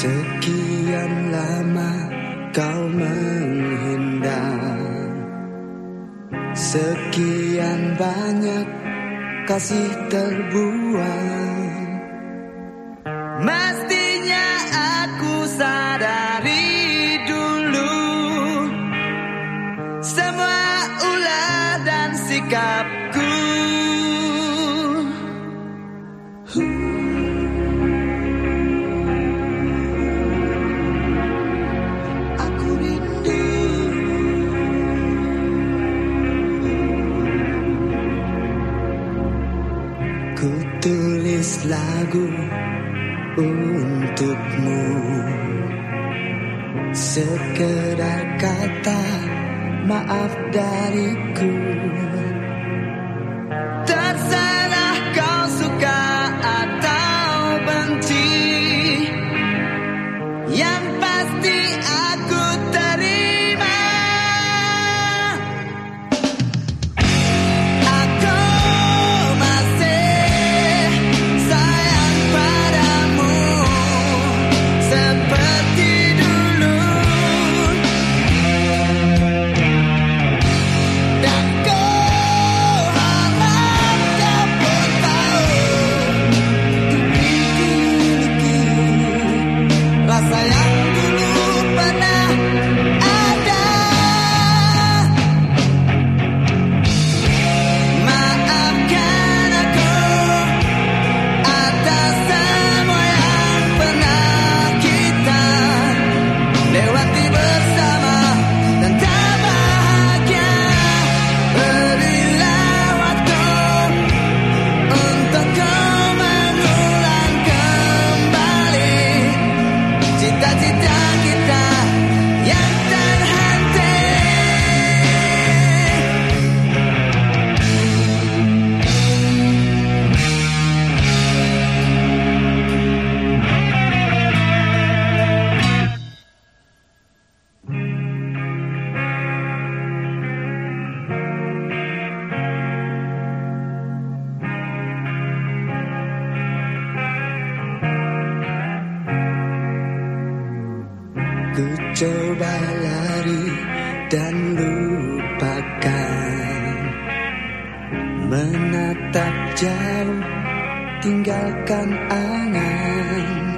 Sekian lama kau menghindar. Sekian banyak kasih terbuang. Mestinya aku sadari dulu Semua ulah dan sikapku lagu untukmu. Sekedar kata maaf dariku coba lari dan lupakan. Menatap jauh tinggalkan angan